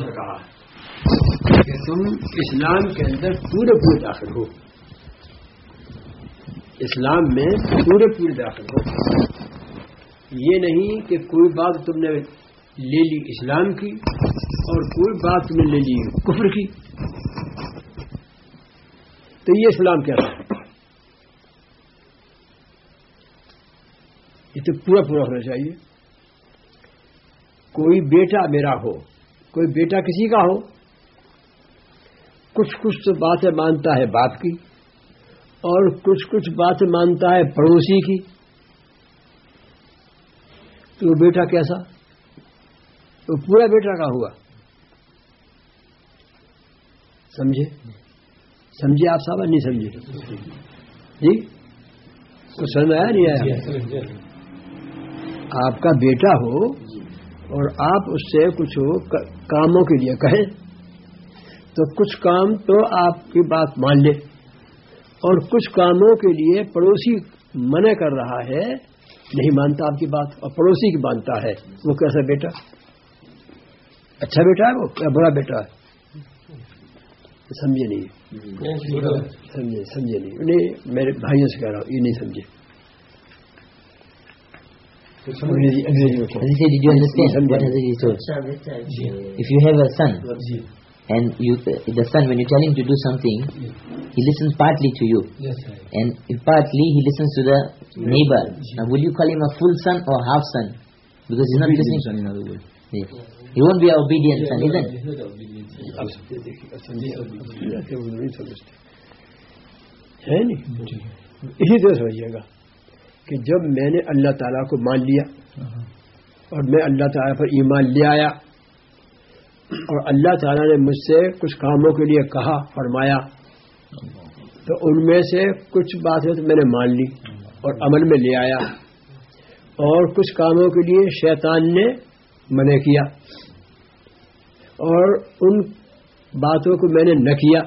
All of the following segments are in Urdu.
کہا کہ تم اسلام کے اندر پورے پورے داخل ہو۔ اسلام میں پورے پورے داخل ہو۔ یہ نہیں کہ کوئی بات تم نے لے لی اسلام کی اور کوئی بات تم نے لے لی کفر کی۔ تو یہ اسلام کیا ہے یہ تو پورا پورا ہونا چاہیے۔ کوئی بیٹا میرا ہو کوئی بیٹا کسی کا ہو کچھ کچھ تو باتیں مانتا ہے باپ کی اور کچھ کچھ باتیں مانتا ہے پڑوسی کی۔ تو وہ بیٹا کیسا؟ تو پورا بیٹا کا ہوا۔ سمجھے؟ سمجھے آپ صاحب نہیں سمجھے؟ جی؟ کچھ سمجھ آیا نہیں آیا؟ آپ کا بیٹا ہو اور آپ اس سے کچھ کاموں کے لیے کہیں تو کچھ کام تو آپ کی بات مان لے۔ اور کچھ کاموں کے لیے پڑوسی منع کر رہا ہے نہیں مانتا آپ کی بات اور پڑوسی کی مانتا ہے۔ وہ کیسا بیٹا؟ اچھا بیٹا ہے وہ؟ کیا برا بیٹا ہے؟ سمجھے نہیں۔ سمجھے سمجھے نہیں میرے بھائیوں سے کہہ رہا ہوں یہ نہیں سمجھے۔ Did you understand what he told? If you have a son, and you, the son, when you tell him to do something, he listens partly to you, and partly he listens to the neighbor. Now, will you call him a full son or half son? Because he's not listening. in other words. Yes. He won't be an obedient son, isn't it? اسی طرح سمجھیے گا کہ جب میں نے اللہ تعالیٰ کو مان لیا اور میں اللہ تعالیٰ پر ایمان لے آیا اور اللہ تعالیٰ نے مجھ سے کچھ کاموں کے لیے کہا، فرمایا، تو ان میں سے کچھ باتیں تو میں نے مان لی اور عمل میں لے آیا اور کچھ کاموں کے لیے شیطان نے منع کیا اور ان باتوں کو میں نے نہ کیا۔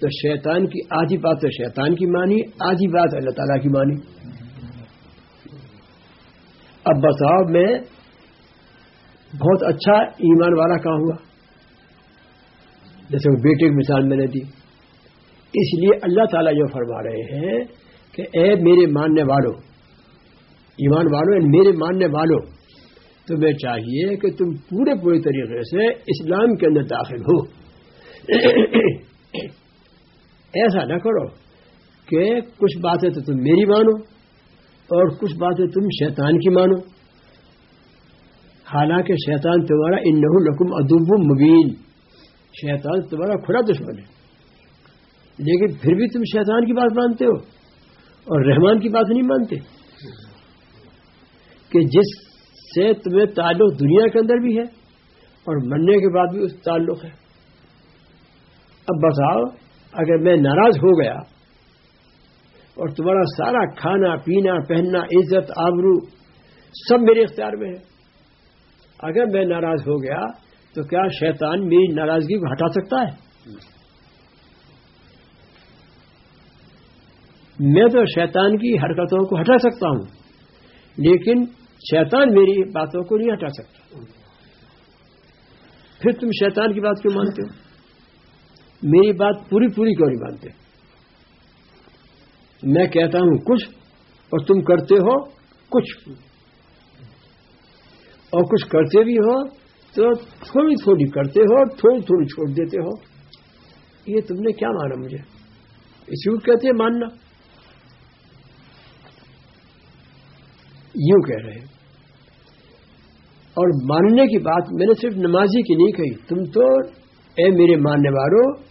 تو شیطان کی آدھی بات تو شیطان کی مانی، آدھی بات اللہ تعالیٰ کی مانی۔ اب بتاؤ میں بہت اچھا ایمان والا کہاں ہوا۔ جیسے وہ بیٹے کی مثال میں نے دی۔ اس لیے اللہ تعالیٰ جو فرما رہے ہیں کہ اے میرے ماننے والوں ایمان والوں یعنی میرے ماننے والوں تمہیں چاہیے کہ تم پورے پورے طریقے سے اسلام کے اندر داخل ہو۔ ایسا نہ کرو کہ کچھ باتیں تو تم میری مانو۔ اور کچھ باتیں تم شیطان کی مانو۔ حالانکہ شیطان تمہارا ان لکم ادب مبین۔ شیطان تمہارا کھلا دشمن ہے۔ لیکن پھر بھی تم شیطان کی بات مانتے ہو اور رحمان کی بات نہیں مانتے۔ کہ جس سے تمہیں تعلق دنیا کے اندر بھی ہے اور مرنے کے بعد بھی اس تعلق ہے۔ اب بتاؤ اگر میں ناراض ہو گیا اور تمہارا سارا کھانا، پینا، پہننا، عزت، آبرو سب میرے اختیار میں ہے۔ اگر میں ناراض ہو گیا تو کیا شیطان میری ناراضگی کو ہٹا سکتا ہے؟ میں تو شیطان کی حرکتوں کو ہٹا سکتا ہوں، لیکن شیطان میری باتوں کو نہیں ہٹا سکتا۔ پھر تم شیطان کی بات کیوں مانتے ہو؟ میری بات پوری پوری کیوں نہیں مانتے؟ میں کہتا ہوں کچھ اور تم کرتے ہو کچھ۔ اور کچھ کرتے بھی ہو تو تھوڑی تھوڑی کرتے ہو تھوڑی تھوڑی چھوڑ دیتے ہو۔ یہ تم نے کیا مانا مجھے؟ اس کو کہتے ہیں ماننا۔ یوں کہہ رہے اور ماننے کی بات میں نے صرف نمازی کی نہیں کہی، تم تو اے میرے ماننے والوں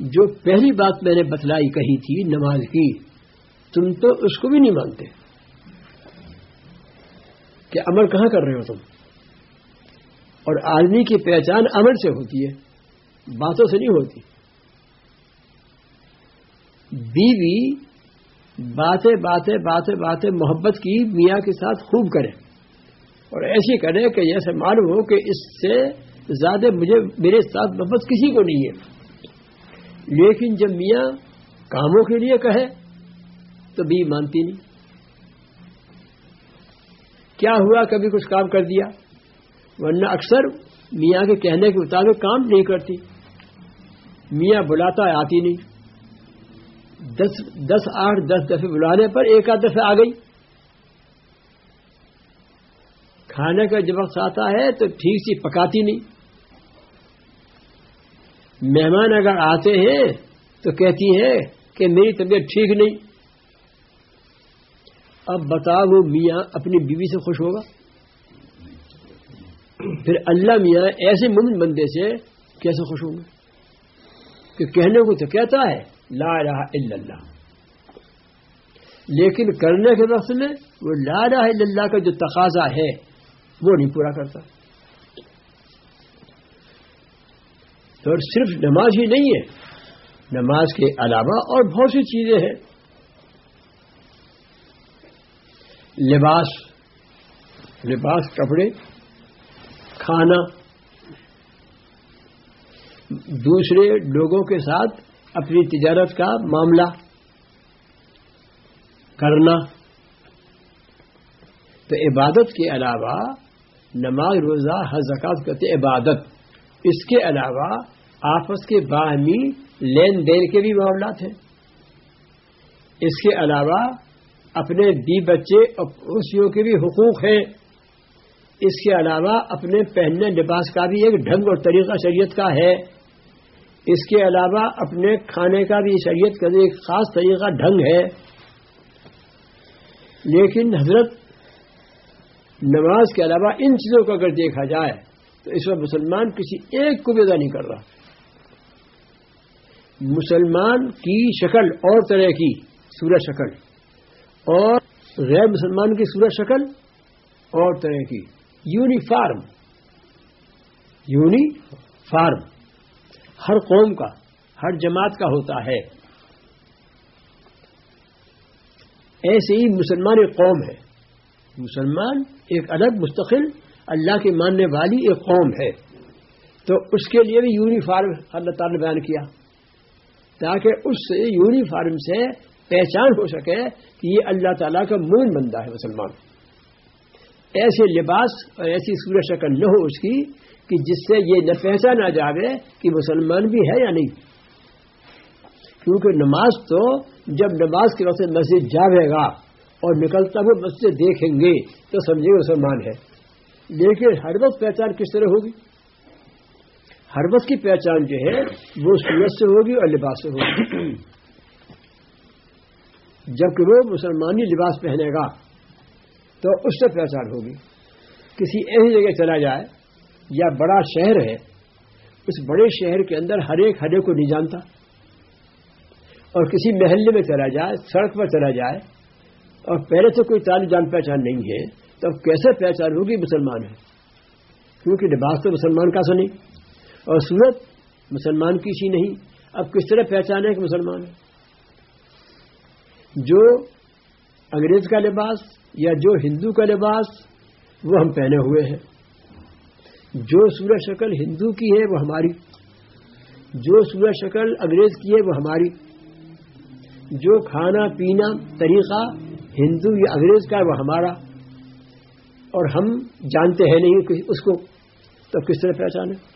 جو پہلی بات میں نے بتلائی کہی تھی، نماز کی۔ تم تو اس کو بھی نہیں مانتے۔ کہ عمل کہاں کر رہے ہو تم؟ اور آدمی کی پہچان عمل سے ہوتی ہے، باتوں سے نہیں ہوتی۔ بیوی باتیں باتیں باتیں باتیں محبت کی میاں کے ساتھ خوب کرے۔ اور ایسی کرے کہ جیسے معلوم ہو کہ اس سے زیادہ مجھے، میرے ساتھ محبت کسی کو نہیں ہے۔ لیکن جب میاں کاموں کے لیے کہے تو بھی مانتی نہیں۔ کیا ہوا کبھی کچھ کام کر دیا؟ ورنہ اکثر میاں کے کہنے کے مطابق کام نہیں کرتی۔ میاں بلاتا ہے آتی نہیں۔ دس دس آٹھ، دس دفعے بلانے پر ایک آدھ دفعہ آ گئی۔ کھانے کا جب وقت آتا ہے تو ٹھیک سی پکاتی نہیں۔ مہمان اگر آتے ہیں تو کہتی ہے کہ میری طبیعت ٹھیک نہیں۔ اب بتاؤ وہ میاں اپنی بیوی سے خوش ہوگا؟ پھر اللہ میاں ایسے مومن بندے سے کیسے خوش ہوں گے؟ کہ کہنے کو تو کہتا ہے، لا الہ الا اللہ۔ لیکن کرنے کے وقت میں وہ لا الہ الا اللہ کا جو تقاضا ہے، وہ نہیں پورا کرتا۔ تو صرف نماز ہی نہیں ہے، نماز کے علاوہ اور بہت سی چیزیں ہیں۔ لباس لباس، کپڑے، کھانا، دوسرے لوگوں کے ساتھ اپنی تجارت کا معاملہ کرنا۔ تو عبادت کے علاوہ نماز روزہ ہر زکات کرتے عبادت۔ اس کے علاوہ آپس کے باہمی لین دین کے بھی معاملات ہیں۔ اس کے علاوہ اپنے دی بچے اور پڑوسیوں کے بھی حقوق ہیں۔ اس کے علاوہ اپنے پہننے لباس کا بھی ایک ڈھنگ اور طریقہ شریعت کا ہے۔ اس کے علاوہ اپنے کھانے کا بھی شریعت کا ایک خاص طریقہ ڈھنگ ہے۔ لیکن حضرت نماز کے علاوہ ان چیزوں کو اگر دیکھا جائے تو اس وقت مسلمان کسی ایک کو بھی ادا نہیں کر رہا۔ مسلمان کی شکل اور طرح کی سورج شکل۔ اور غیر مسلمان کی سورج شکل اور طرح کی۔ یونیفارم۔ یونیفارم۔ ہر قوم کا، ہر جماعت کا ہوتا ہے۔ ایسے ہی مسلمان ایک قوم ہے۔ مسلمان ایک الگ مستقل، اللہ کے ماننے والی ایک قوم ہے۔ تو اس کے لیے بھی یونیفارم اللہ تعالی نے بیان کیا۔ تاکہ اس یونیفارم سے پہچان ہو سکے کہ یہ اللہ تعالیٰ کا مون بندہ ہے مسلمان۔ ایسے لباس اور ایسی سورج شکل نہ ہو اس کی کہ جس سے یہ نہ پہچانا جاوے کہ مسلمان بھی ہے یا نہیں۔ کیونکہ نماز تو جب نماز کے وقت مسجد جاوے گا اور نکلتا ہوئے مسجد دیکھیں گے تو سمجھے مسلمان ہے۔ لیکن ہر وقت پہچان کس طرح ہوگی؟ ہر وقت کی پہچان جو ہے وہ سورج سے ہوگی اور لباس سے ہوگی۔ جبکہ وہ مسلمانی لباس پہنے گا، تو اس سے پہچان ہوگی۔ کسی ایسی جگہ چلا جائے یا بڑا شہر ہے، اس بڑے شہر کے اندر ہر ایک ہر ایک کو نہیں جانتا۔ اور کسی محلے میں چلا جائے، سڑک پر چلا جائے، اور پہلے سے کوئی تعلیم جان پہچان نہیں ہے، تو اب کیسے پہچان ہوگی مسلمان ہے؟ کیونکہ لباس تو مسلمان کا سنی اور صورت مسلمان کی سی نہیں۔ اب کس طرح پہچانے کہ مسلمان ہے؟ جو انگریز کا لباس یا جو ہندو کا لباس، وہ ہم پہنے ہوئے ہیں۔ جو سورج شکل ہندو کی ہے، وہ ہماری۔ جو سورج شکل انگریز کی ہے، وہ ہماری۔ جو کھانا، پینا، طریقہ ہندو یا انگریز کا ہے، وہ ہمارا۔ اور ہم جانتے ہیں نہیں اس کو تو کس طرح پہچانے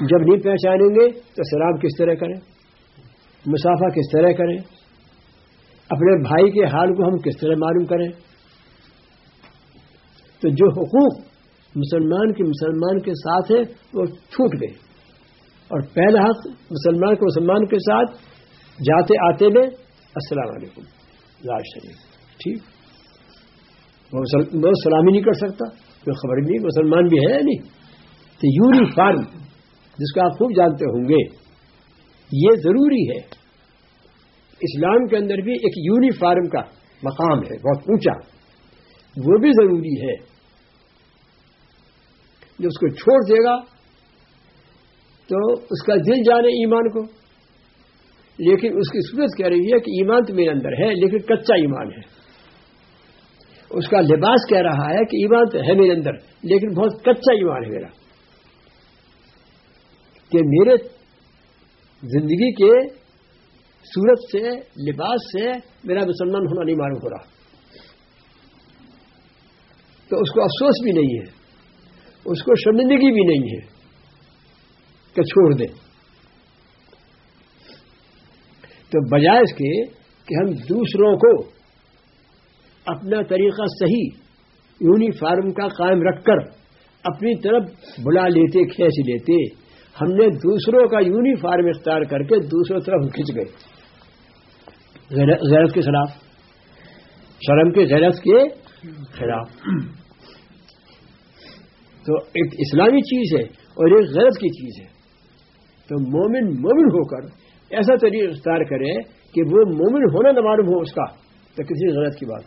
جب نہیں پہچانیں گے تو سلام کس طرح کریں۔ مسافہ کس طرح کریں۔ اپنے بھائی کے حال کو ہم کس طرح معلوم کریں؟ تو جو حقوق مسلمان کے مسلمان کے ساتھ ہے وہ چھوٹ گئے۔ اور پہلا حق مسلمان کے مسلمان کے ساتھ جاتے آتے میں السلام علیکم لاج شریف ٹھیک۔ وہ سلامی نہیں کر سکتا، کوئی خبر نہیں، مسلمان بھی ہے نہیں۔ تو یونیفارم، جس کو آپ خوب جانتے ہوں گے، یہ ضروری ہے۔ اسلام کے اندر بھی ایک یونیفارم کا مقام ہے، بہت اونچا۔ وہ بھی ضروری ہے۔ جو اس کو چھوڑ دے گا، تو اس کا دل جانے ایمان کو۔ لیکن اس کی صورت کہہ رہی ہے کہ ایمان تو میرے اندر ہے، لیکن کچا ایمان ہے۔ اس کا لباس کہہ رہا ہے کہ ایمان تو ہے میرے اندر، لیکن بہت کچا ایمان ہے میرا۔ کہ میرے زندگی کے صورت سے، لباس سے میرا مسلمان ہونا نہیں معلوم ہو رہا۔ تو اس کو افسوس بھی نہیں ہے، اس کو شرمندگی بھی نہیں ہے کہ چھوڑ دیں تو بجائے اس کے کہ ہم دوسروں کو اپنا طریقہ صحیح یونیفارم کا قائم رکھ کر اپنی طرف بلا لیتے، کھینچ لیتے، ہم نے دوسروں کا یونیفارم اختیار کر کے دوسروں طرف کھینچ گئے۔ غیرت کے خلاف، شرم کے غیرت کے خلاف۔ تو ایک اسلامی چیز ہے اور ایک غیرت کی چیز ہے۔ تو مومن مومن ہو کر ایسا طریقہ اختیار کرے کہ وہ مومن ہونا نہ معلوم ہو اس کا۔ تو کسی غیرت کی بات۔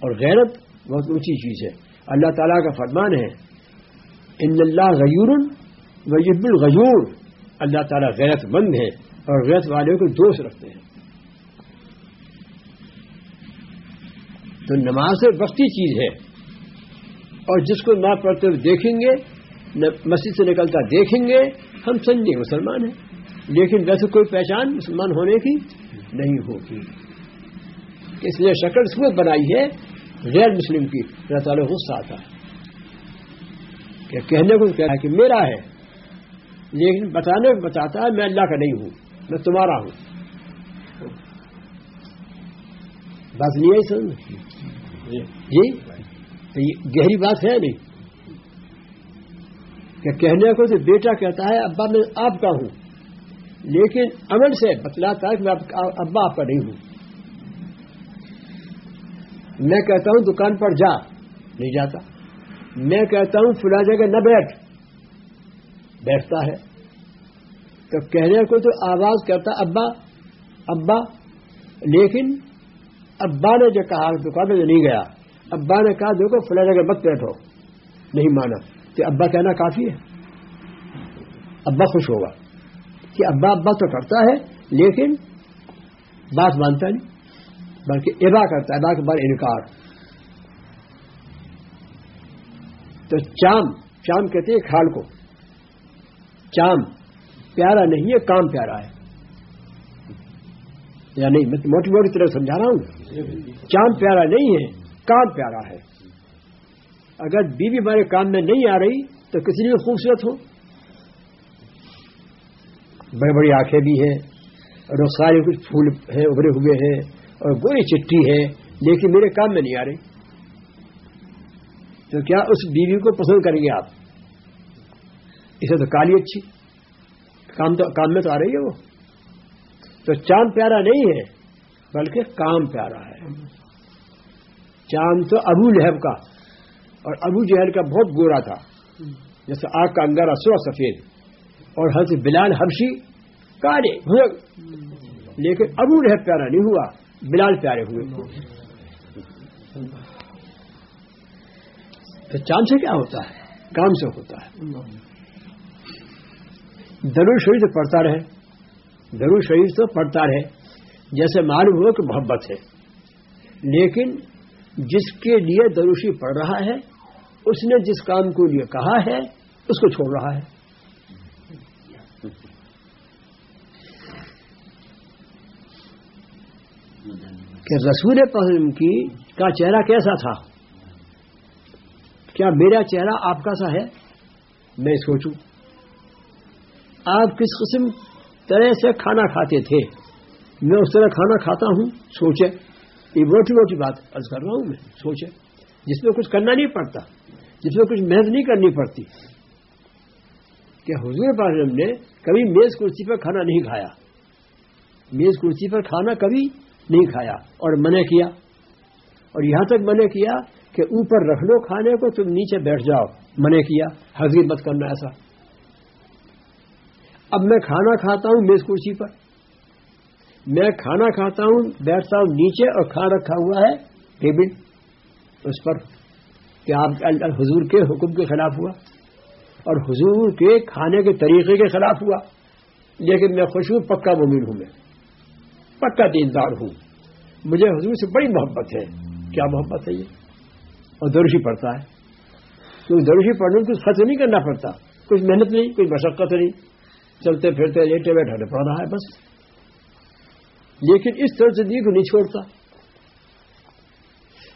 اور غیرت بہت اونچی چیز ہے۔ اللہ تعالیٰ کا فرمان ہے، ان اللہ غیور ویب الغیور۔ اللہ تعالیٰ غیرت مند ہے۔ اور غیرت والے کو دوست رکھتے ہیں۔ تو نماز وقتی چیز ہے۔ اور جس کو نہ پڑھتے ہوئے دیکھیں گے مسجد سے نکلتا دیکھیں گے، ہم سمجھیں مسلمان ہیں۔ لیکن ویسے کوئی پہچان مسلمان ہونے کی نہیں ہوگی اس لیے شکل صورت بنائی ہے، غیر مسلم کی اللہ تعالی غصہ آتا ہے۔ کہ کہنے کو کہہ رہا ہے کہ میرا ہے، لیکن بتانے کو بتاتا ہے، میں اللہ کا نہیں ہوں۔ میں تمہارا ہوں۔ بات نہیں ہے سمجھ جی۔ تو یہ گہری بات ہے نہیں۔ کہ کہنے کو تو بیٹا کہتا ہے ابا میں آپ کا ہوں۔ لیکن عمل سے بتلاتا ہے کہ میں ابا آپ کا نہیں ہوں۔ میں کہتا ہوں دکان پر جا۔ نہیں جاتا۔ میں کہتا ہوں فلا جگہ نہ بیٹھ۔ بیٹھتا ہے۔ تو کہنے کو تو آواز کرتا ابا ابا، لیکن ابا نے جو کہا، دکان میں نہیں گیا، ابا نے کہا، دیکھو فلا جگہ مت بیٹھو۔ نہیں مانا۔ کہ ابا کہنا کافی ہے۔ ابا خوش ہوگا۔ کہ ابا ابا تو کرتا ہے، لیکن بات مانتا نہیں، بلکہ ادا کرتا ہے ادا کے بعد انکار۔ تو چام چام کہتے ہیں کھال کو۔ چام۔ پیارا نہیں ہے کام پیارا ہے۔ یا نہیں، میں موٹی موٹی طرح سمجھا رہا ہوں۔ چام پیارا نہیں ہے، کام پیارا ہے۔ اگر بیوی ہمارے کام میں نہیں آ رہی، تو کسی بھی خوبصورت ہو۔ بڑی بڑی آنکھیں بھی ہیں، اور سارے کچھ پھول ہیں، ابھرے ہوئے ہیں، اور گوری چٹھی ہے لیکن میرے کام میں نہیں آ رہی۔ تو کیا اس بیوی کو پسند کریں گے آپ؟ اسے تو کالی اچھی۔ کام تو کام میں تو آ رہی ہے وہ۔ تو چاند پیارا نہیں ہے، بلکہ کام پیارا ہے۔ چاند تو ابو لہب کا، اور ابو جہل کا بہت گورا تھا۔ جیسے آگ کا انگارا سو سفید، اور حضرت بلال حبشی کالے لیکن ابو لہب پیارا نہیں ہوا، بلال پیارے ہوئے۔ تو چاند سے کیا ہوتا ہے؟ کام سے ہوتا ہے۔ درو شریف تو پڑھتا رہے، درو شریف تو پڑھتا رہے، جیسے معلوم ہو کہ محبت ہے۔ لیکن جس کے لیے دروشی پڑھ رہا ہے، اس نے جس کام کو لیے کہا ہے، اس کو چھوڑ رہا ہے۔ کہ رسول پسند کی کا چہرہ کیسا تھا؟ کیا میرا چہرہ آپ کا سا ہے؟ میں سوچوں۔ آپ کس قسم طرح سے کھانا کھاتے تھے؟ میں اس طرح کھانا کھاتا ہوں، سوچے۔ یہ موٹی موٹی بات عرض کر رہا ہوں میں، سوچے۔ جس میں کچھ کرنا نہیں پڑتا، جس میں کچھ محنت نہیں کرنی پڑتی۔ کہ حضور پاک نے کبھی میز کرسی پر کھانا نہیں کھایا۔ میز کرسی پر کھانا کبھی نہیں کھایا اور منع کیا۔ اور یہاں تک منع کیا کہ اوپر رکھ لو کھانے کو، تم نیچے بیٹھ جاؤ۔ منع کیا۔ حضیر مت کرنا ایسا۔ اب میں کھانا کھاتا ہوں میز کرسی پر۔ میں کھانا کھاتا ہوں بیٹھتا ہوں نیچے اور کھانا رکھا ہوا ہے ٹیبل۔ اس پر کہ آپ حضور کے حکم کے خلاف ہوا۔ اور حضور کے کھانے کے طریقے کے خلاف ہوا۔ لیکن میں خوش ہوں، پکا مومن ہوں میں۔ پکا دیندار ہوں۔ مجھے حضور سے بڑی محبت ہے۔ کیا محبت ہے یہ؟ اور دروشی پڑتا ہے۔ کیونکہ دروشی پڑھنے میں کچھ خرچ نہیں کرنا پڑتا۔ کچھ محنت نہیں کوئی مشقت نہیں۔ چلتے پھرتے لیٹے بیٹھے پڑ رہا ہے بس۔ لیکن اس طرح زندگی کو نہیں چھوڑتا۔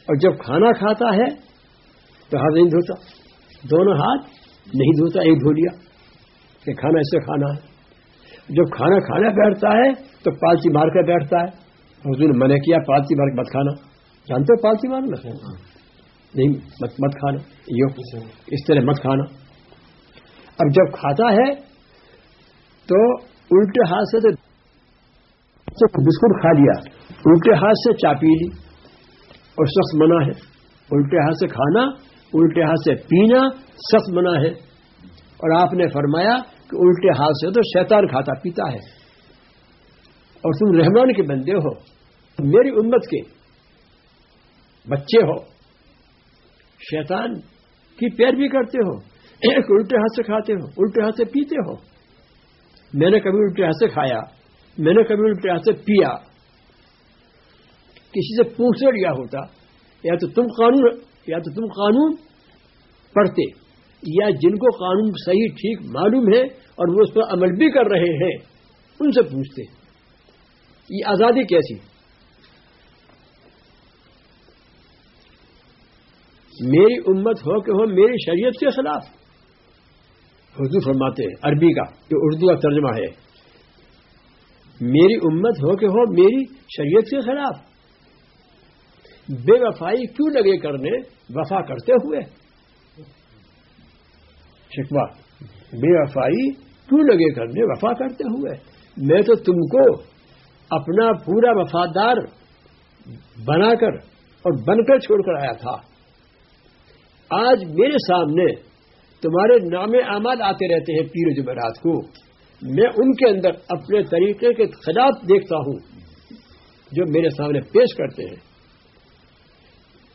اور جب کھانا کھاتا ہے، تو ہاتھ نہیں دھوتا۔ دونوں ہاتھ نہیں دھوتا، ایک دھو لیا کہ کھانا ایسے کھانا ہے۔ جب کھانا کھانا بیٹھتا ہے، تو پالچی مار کر بیٹھتا ہے۔ حضور نے منع کیا، پالچی مار کے مت کھانا۔ جانتے ہو پالچی مارنا نہیں، مت مت کھانا۔ یو اس طرح مت کھانا۔ اب جب کھاتا ہے تو الٹے ہاتھ سے تو بسکٹ کھا لیا، الٹے ہاتھ سے چا پی لی، اور سخت منع ہے۔ الٹے ہاتھ سے کھانا، الٹے ہاتھ سے پینا سخت منع ہے۔ اور آپ نے فرمایا کہ الٹے ہاتھ سے تو شیطان کھاتا پیتا ہے۔ اور تم رحمان کے بندے ہو، میری امت کے بچے ہو۔ شیطان کی پیر بھی کرتے ہو، ایک الٹے ہاتھ سے کھاتے ہو، الٹے ہاتھ سے پیتے ہو۔ میں نے کبھی الٹے ہاتھ سے کھایا، میں نے کبھی الٹے ہاتھ سے پیا۔ کسی سے پوچھ لیا ہوتا، یا تو تم قانون، یا تو تم قانون پڑھتے، یا جن کو قانون صحیح ٹھیک معلوم ہے اور وہ اس پر عمل بھی کر رہے ہیں، ان سے پوچھتے۔ یہ آزادی کیسی؟ میری امت ہو کہ ہو میری شریعت کے خلاف۔ حضور فرماتے ہیں، عربی کا، یہ اردو کا ترجمہ ہے۔ میری امت ہو کہ ہو، میری شریعت کے خلاف۔ بے وفائی کیوں لگے کرنے؟ وفا کرتے ہوئے۔ شکوا بے وفائی کیوں لگے کرنے؟ وفا کرتے ہوئے۔ میں تو تم کو اپنا پورا وفادار بنا کر اور بن کر چھوڑ کر آیا تھا۔ آج میرے سامنے تمہارے نام آماد آتے رہتے ہیں پیر جمعرات کو۔ میں ان کے اندر اپنے طریقے کے خلاف دیکھتا ہوں، جو میرے سامنے پیش کرتے ہیں۔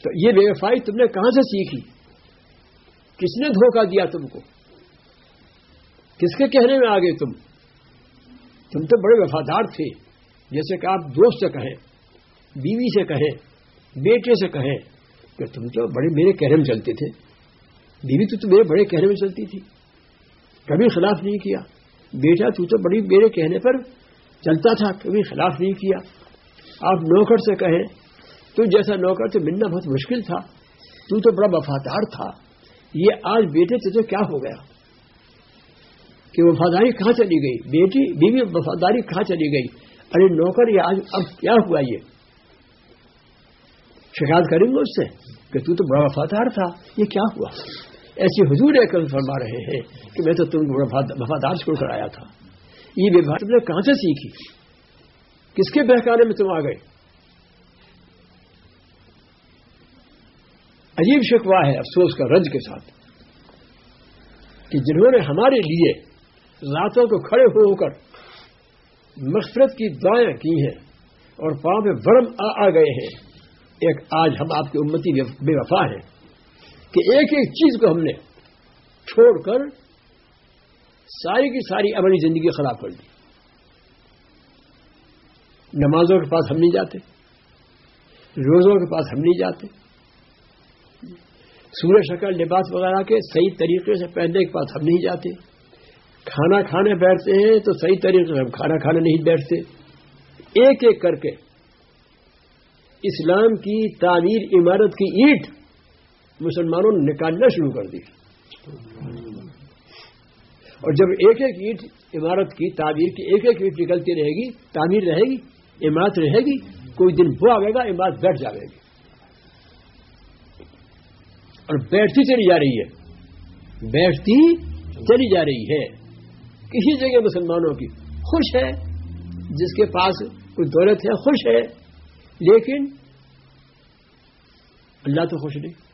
تو یہ بے وفائی تم نے کہاں سے سیکھی؟ کس نے دھوکہ دیا تم کو؟ کس کے کہنے میں آگے تم؟ تم تو بڑے وفادار تھے، جیسے کہ آپ دوست سے کہیں، بیوی سے کہیں، بیٹے سے کہیں، کہ تم تو بڑے میرے کہنے میں چلتے تھے۔ بیوی تو میرے بڑے کہنے میں چلتی تھی۔ کبھی خلاف نہیں کیا۔ بیٹا تو تو بڑی میرے کہنے پر چلتا تھا، کبھی خلاف نہیں کیا۔ آپ نوکر سے کہیں، تو جیسا نوکر سے ملنا بہت مشکل تھا۔ تو تو بڑا وفادار تھا۔ یہ آج بیٹے تجھے کیا ہو گیا؟ کہ وفاداری کہاں چلی گئی؟ بیٹی، بیوی وفاداری کہاں چلی گئی؟ ارے نوکر، یہ آج اب کیا ہوا یہ؟ شکایت کریں گے اس سے کہ تو تو بڑا وفادار تھا۔ یہ کیا ہوا؟ ایسی حضور ایک فرما رہے ہیں کہ میں تو تم وفادار چھوڑ کر آیا تھا۔ یہ تم نے کہاں سے سیکھی؟ کس کے بہکانے میں تم آ گئے؟ عجیب شکوا ہے افسوس کا رج کے ساتھ کہ جنہوں نے ہمارے لیے راتوں کو کھڑے ہو کر مغفرت کی دعائیں کی ہیں اور پاؤں میں ورم آ گئے ہیں۔ ایک آج ہم آپ کی امتی بے وفا ہیں۔ کہ ایک ایک چیز کو ہم نے چھوڑ کر ساری کی ساری اپنی زندگی خراب کر دی۔ نمازوں کے پاس ہم نہیں جاتے، روزوں کے پاس ہم نہیں جاتے۔ سورج شکل، لباس وغیرہ کے صحیح طریقے سے پہننے کے پاس ہم نہیں جاتے۔ کھانا کھانے بیٹھتے ہیں تو صحیح طریقے سے ہم کھانا کھانے نہیں بیٹھتے۔ ایک ایک کر کے اسلام کی تعمیر، عمارت کی اینٹ مسلمانوں نے نکالنا شروع کر دی۔ اور جب ایک ایک اینٹ عمارت کی تعمیر کی ایک ایک اینٹ نکلتی رہے گی، تعمیر رہے گی، عمارت رہے گی، کوئی دن وہ آئے گا، عمارت بیٹھ جائے گی۔ اور بیٹھتی چلی جا رہی ہے۔ بیٹھتی چلی جا رہی ہے۔ کسی جگہ مسلمانوں کی خوش ہے، جس کے پاس کوئی دولت ہے، خوش ہے، لیکن اللہ تو خوش نہیں۔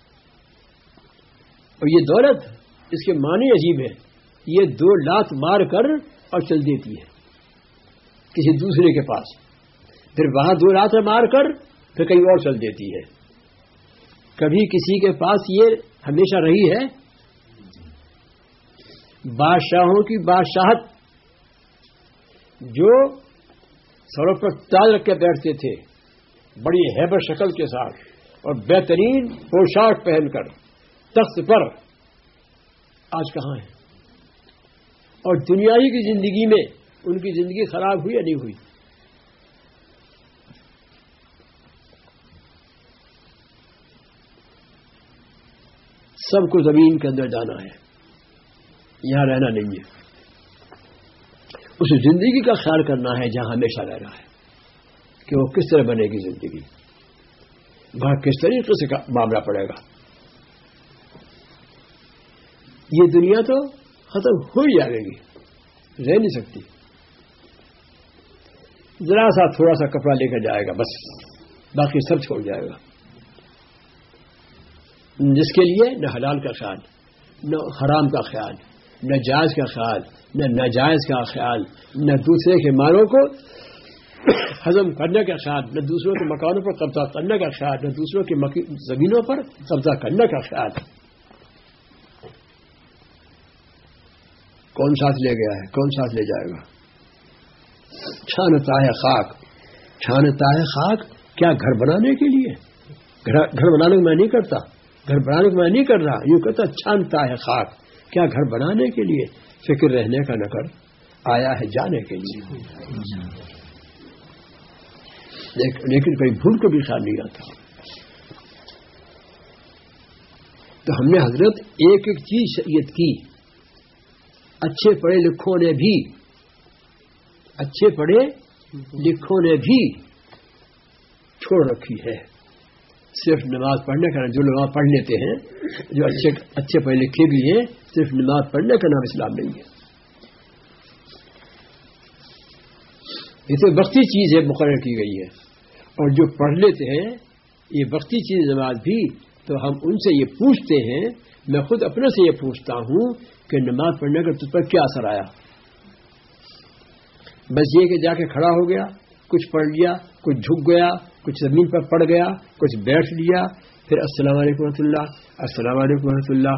اور یہ دولت اس کے معنی عجیب ہے یہ دو لات مار کر اور چل دیتی ہے کسی دوسرے کے پاس۔ پھر وہاں دو لات مار کر پھر کہیں اور چل دیتی ہے۔ کبھی کسی کے پاس یہ ہمیشہ رہی ہے۔ بادشاہوں کی بادشاہت جو سڑک پر تاج رکھ کے بیٹھتے تھے، بڑی ہیبر شکل کے ساتھ اور بہترین پوشاک پہن کر۔ تخت پر آج کہاں ہے؟ اور دنیا ہی کی زندگی میں ان کی زندگی خراب ہوئی یا نہیں ہوئی؟ سب کو زمین کے اندر جانا ہے، یہاں رہنا نہیں ہے۔ اس زندگی کا خیال کرنا ہے، جہاں ہمیشہ رہنا ہے۔ کہ وہ کس طرح بنے گی زندگی؟ وہاں کس طریقے سے معاملہ پڑے گا؟ یہ دنیا تو ختم ہو ہی جائے گی۔ رہ نہیں سکتی۔ ذرا سا تھوڑا سا کپڑا لے کر جائے گا، بس۔ باقی سب چھوڑ جائے گا۔ جس کے لیے؟ نہ حلال کا خیال، نہ حرام کا خیال، نہ جائز کا خیال، نہ ناجائز کا خیال، نہ دوسرے کے مالوں کو ہضم کرنے کا خیال، نہ دوسروں کے مکانوں پر قبضہ کرنے کا خیال، نہ دوسروں کی زمینوں پر قبضہ کرنے کا خیال۔ کون ساتھ لے گیا ہے؟ کون ساتھ لے جائے گا؟ چھانتا ہے خاک۔ چھانتا ہے خاک کیا گھر بنانے کے لیے؟ گھر بنانے میں نہیں کرتا۔ گھر بنانے کو میں نہیں کر رہا۔ یوں کہتا چھانتا ہے خاک۔ کیا گھر بنانے کے لیے فکر رہنے کا نکر آیا ہے جانے کے لیے۔ لیکن کوئی بھول کو بھی خیال نہیں آتا۔ تو ہم نے حضرت ایک ایک چیز شریعت کی۔ اچھے پڑھے لکھوں نے بھی، اچھے پڑھے لکھوں نے بھی چھوڑ رکھی ہے۔ صرف نماز پڑھنے کا جو نماز پڑھ لیتے ہیں، جو اچھے اچھے پڑھے لکھے بھی ہیں، صرف نماز پڑھنے کا نام اسلام نہیں ہے۔ یہ تو وقتی چیز ہے، مقرر کی گئی ہے۔ اور جو پڑھ لیتے ہیں، یہ وقتی چیز نماز بھی، تو ہم ان سے یہ پوچھتے ہیں، میں خود اپنے سے یہ پوچھتا ہوں کہ نماز پڑھنے کا تجھ پر کیا اثر آیا؟ بس یہ کہ جا کے کھڑا ہو گیا، کچھ پڑھ لیا، کچھ جھک گیا، کچھ زمین پر پڑ گیا، کچھ بیٹھ لیا، پھر السلام علیکم رحمۃ اللہ، السلام علیکم رحمۃ اللہ۔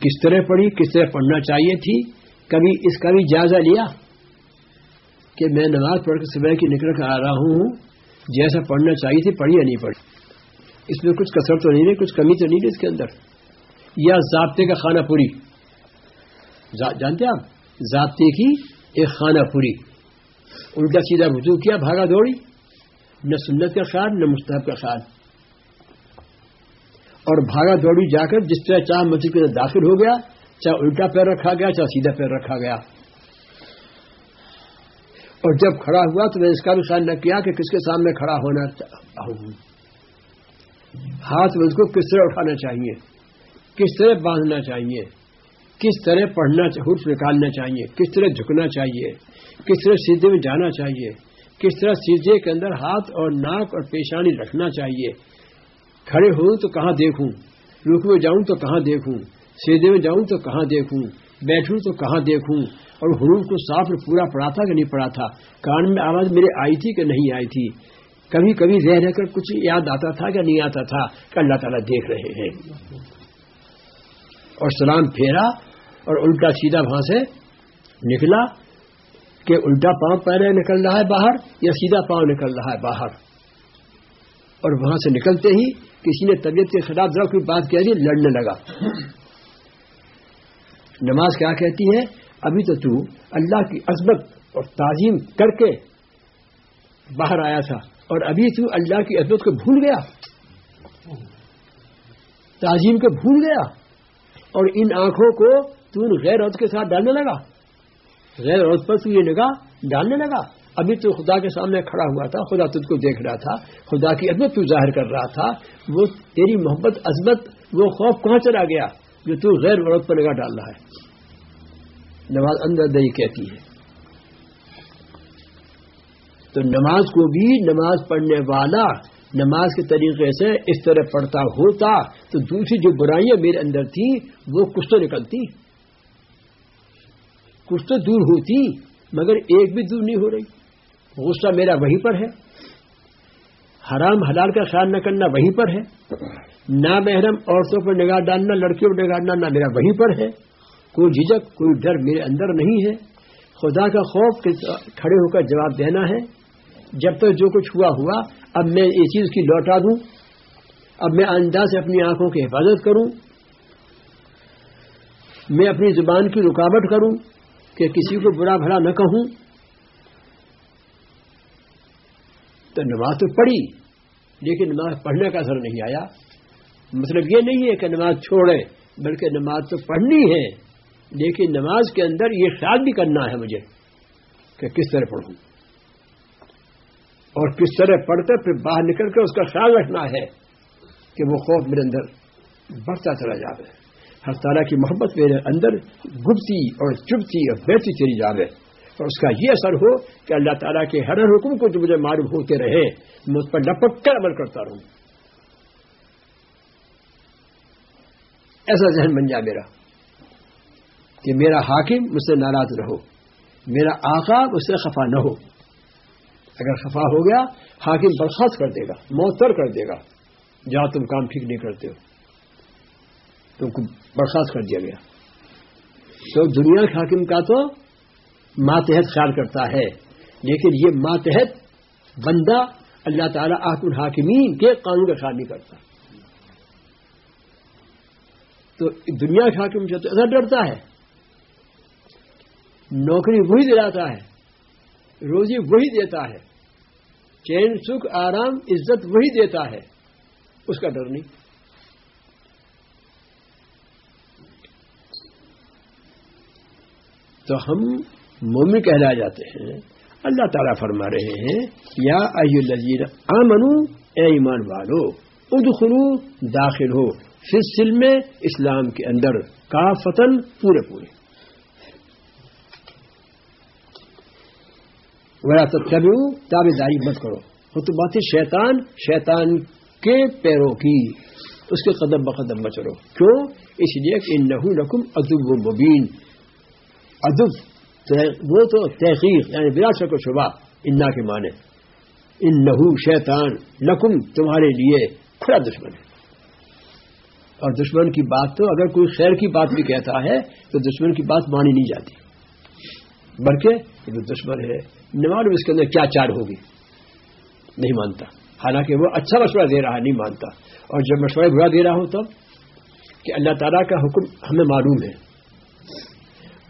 کس طرح پڑھی، کس طرح پڑھنا چاہیے تھی؟ کبھی اس کا بھی جائزہ لیا؟ کہ میں نماز پڑھ کے صبح کی نکل کر آ رہا ہوں، جیسا پڑھنا چاہیے تھی، پڑھی یا نہیں پڑھی؟ اس میں کچھ کثر تو نہیں رہی، کچھ کمی تو نہیں رہی اس کے اندر؟ یا ضابطے کا خانہ پوری۔ جانتے آپ؟ ضابطے کی ایک خانہ پوری۔ الٹا سیدھا رجوع کیا، بھاگا دوڑی۔ نہ سنت کا خیال، نہ مستحب کا خیال۔ اور بھاگا دوڑی جا کر جس طرح چاہ مسجد کے داخل ہو گیا، چاہے الٹا پیر رکھا گیا، چاہے سیدھا پیر رکھا گیا۔ اور جب کھڑا ہوا تو میں اس کا بھی خیال نہ کیا کہ کس کے سامنے کھڑا ہونا ہاتھ میں اس کو کس طرح اٹھانا چاہیے؟ کس طرح باندھنا چاہیے؟ کس طرح پڑھنا حرف نکالنا چاہیے؟ کس طرح جھکنا چاہیے؟ کس طرح سیدھے میں جانا چاہیے؟ کس طرح سیدھے کے اندر ہاتھ اور ناک اور پیشانی رکھنا چاہیے؟ کھڑے ہوں تو کہاں دیکھوں؟ رک میں جاؤں تو کہاں دیکھوں؟ سیدھے میں جاؤں تو کہاں دیکھوں؟ بیٹھوں تو کہاں دیکھوں؟ اور حروف کو صاف پورا پڑا تھا کہ نہیں پڑا تھا؟ کان میں آواز میرے آئی تھی کہ نہیں آئی تھی؟ کبھی کبھی رہ رہ کر کچھ یاد آتا تھا کہ نہیں آتا تھا کہ اللہ تعالیٰ دیکھ رہے ہیں۔ اور سلام پھیرا اور الٹا سیدھا وہاں سے نکلا کہ الٹا پاؤں پہلے نکل رہا ہے باہر یا سیدھا پاؤں نکل رہا ہے باہر۔ اور وہاں سے نکلتے ہی کسی نے طبیعت کے خلاف ذرا کوئی بات کہہ دی، لڑنے لگا۔ نماز کیا کہتی ہے؟ ابھی تو تو اللہ کی عزمت اور تعظیم کر کے باہر آیا تھا اور ابھی تو اللہ کی عزمت کو بھول گیا۔ تعظیم کو بھول گیا۔ اور ان آنکھوں کو تو غیر عورت کے ساتھ ڈالنے لگا۔ غیر عورت پر تو یہ نگاہ ڈالنے لگا۔ ابھی تو خدا کے سامنے کھڑا ہوا تھا، خدا تجھ کو دیکھ رہا تھا، خدا کی عزمت تو ظاہر کر رہا تھا۔ وہ تیری محبت عزمت وہ خوف کہاں چلا گیا جو تو غیر عورت پر نگاہ ڈال رہا ہے؟ نماز اندر دہی کہتی ہے۔ تو نماز کو بھی نماز پڑھنے والا نماز کے طریقے سے اس طرح پڑھتا ہوتا، تو دوسری جو برائیاں میرے اندر تھیں، وہ کچھ تو نکلتی۔ کچھ تو دور ہوتی، مگر ایک بھی دور نہیں ہو رہی۔ غصہ میرا وہیں پر ہے۔ حرام حلال کا خیال نہ کرنا وہیں پر ہے۔ نہ محرم عورتوں پر نگاہ ڈالنا، لڑکیوں پر نگاہ ڈالنا میرا وہیں پر ہے۔ کوئی جھجک کوئی ڈر میرے اندر نہیں ہے۔ خدا کا خوف کھڑے ہو کر جواب دینا ہے۔ جب تک جو کچھ ہوا ہوا، اب میں یہ چیز کی لوٹا دوں، اب میں آئندہ سے اپنی آنکھوں کی حفاظت کروں، میں اپنی زبان کی رکاوٹ کروں کہ کسی کو برا بھلا نہ کہوں۔ تو نماز تو پڑھی، لیکن نماز پڑھنے کا اثر نہیں آیا۔ مطلب یہ نہیں ہے کہ نماز چھوڑے، بلکہ نماز تو پڑھنی ہے۔ لیکن نماز کے اندر یہ خیال بھی کرنا ہے مجھے کہ کس طرح پڑھوں۔ اور کس طرح پڑھ کر پھر باہر نکل کر اس کا خیال رکھنا ہے کہ وہ خوف میرے اندر بڑھتا چلا جاوے ہر طرح کی محبت میرے اندر گبتی اور چبتی اور بیٹھتی چلی جاوے اور اس کا یہ اثر ہو کہ اللہ تعالیٰ کے ہر حکم کو جو مجھے معلوم ہوتے رہے، میں اس پر لپک کر عمل کرتا رہوں۔ ایسا ذہن بن جائے میرا کہ میرا حاکم مجھ سے ناراض رہو میرا آقا مجھ سے خفا نہ ہو۔ اگر خفا ہو گیا، حاکم برخاست کر دے گا، معطر کر دے گا۔ جہاں تم کام ٹھیک نہیں کرتے ہو۔ تم کو برخاست کر دیا گیا۔ تو دنیا کے حاکم کا تو ماتحت خیال کرتا ہے۔ لیکن یہ ماتحت بندہ اللہ تعالیٰ آک الحاکمین کے قانون کا خیال نہیں کرتا۔ تو دنیا کے حاکم سے تو ایسا ڈرتا ہے۔ نوکری وہی دلاتا ہے۔ روزی وہی دیتا ہے۔ چین، سکھ، آرام، عزت وہی دیتا ہے۔ اس کا ڈر نہیں۔ تو ہم مومن کہلا جاتے ہیں۔ اللہ تعالیٰ فرما رہے ہیں، یا الزیر آمنو، اے ایمان والو، ادخلو داخل ہو فصل میں اسلام کے اندر کا فتن پورے پورے۔ وہ تب تابے داری مت کرو۔ وہ تو بات ہے شیطان شیطان کے پیروں کی۔ اس کے قدم بقدم بچرو کیوں؟ اس لیے کہ ان نحو رقم ادب و مبین ادب وہ تو تحقیق یعنی بلا شک و شبہ، انا کے معنی۔ ان نحو شیطان لکم، تمہارے لیے کھڑا دشمن ہے۔ اور دشمن کی بات تو، اگر کوئی خیر کی بات بھی کہتا ہے، تو دشمن کی بات مانی نہیں جاتی۔ بلکہ یہ دشمن ہے نماز اس کے اندر کیا چار ہوگی؟ نہیں مانتا۔ حالانکہ وہ اچھا مشورہ دے رہا ہے، نہیں مانتا۔ اور جب مشورہ برا دے رہا ہو تب کہ اللہ تعالیٰ کا حکم ہمیں معلوم ہے۔